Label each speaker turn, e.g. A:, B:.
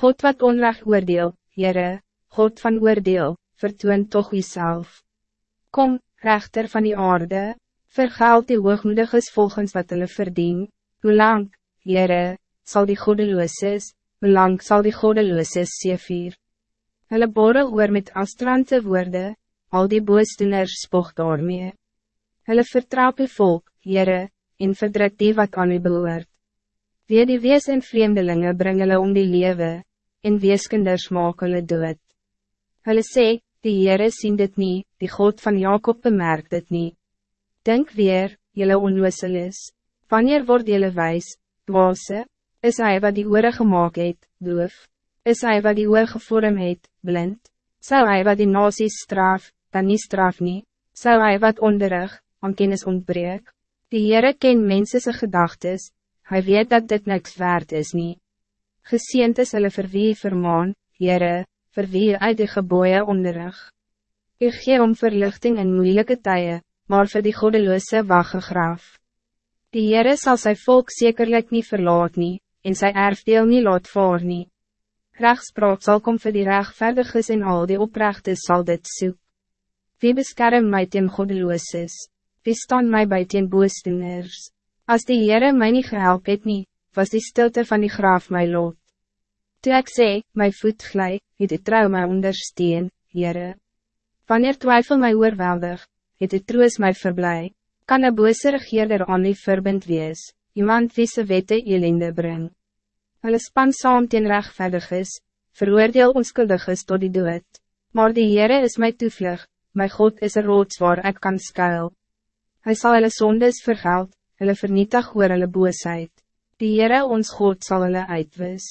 A: God wat onrecht oordeel, Jere, God van oordeel, vertoon toch jezelf. Kom, rechter van die aarde, vergeld die hoogmoediges volgens wat hulle verdien, hoe lang, Jere, zal die godelooses, hoe lang zal die godelooses seevier. Hulle borrel oor met astrante woorden, al die boosdoeners spog daarmee. Hulle vertrouw die volk, Jere, en verdruk die wat aan u behoort. Wie die wees en vreemdelingen bring hulle om die lewe, en weeskinders maak hulle dood. Hulle sê, die Heere sien dit niet, die God van Jacob bemerkt dit niet. Denk weer, jylle onloosel is, wanneer word jylle wijs, dwaase, is hij wat die oore gemaakt het, doof, is hij wat die oor gevorm het, blind, zou hij wat die nasies straf, dan niet straf nie, zou hij wat onderrig, aan kennis ontbreek, die Heere ken mensense gedagtes, hij weet dat dit niks waard is niet. Geseend is hulle vir wie vermaan, Heere, vir wie uit die geboeie onderrig. U gee om verlichting in moeilijke tijden, maar voor die godeloose wagge graf. Die Heere zal zijn volk zekerlijk niet verlaat nie, en sy erfdeel niet laat voor nie. Rechtspraak zal kom vir die rechtvaardiges en al die oprechtes zal dit soek. Wie beskerm my teen godeloosis? Wie staan my by teen boosdoeners? As die Heere my nie gehelp het nie, was die stilte van die graaf my lot. Toe ek sê, my voet glij, het die trouw my ondersteun, Heere. Wanneer twijfel my oorweldig, het die troos my verblij, kan een bose regeerder aan die verbind wees, iemand wie se wette elende bring. Hulle span saam teen rechtvaardig is, veroordeel onskuldig is tot die dood, maar die Heere is my toevlug, my God is een roods waar ek kan skuil. Hij zal hulle sondes vergeld, hulle vernietig oor hulle boosheid. Die Heere ons God zal hulle uitwis.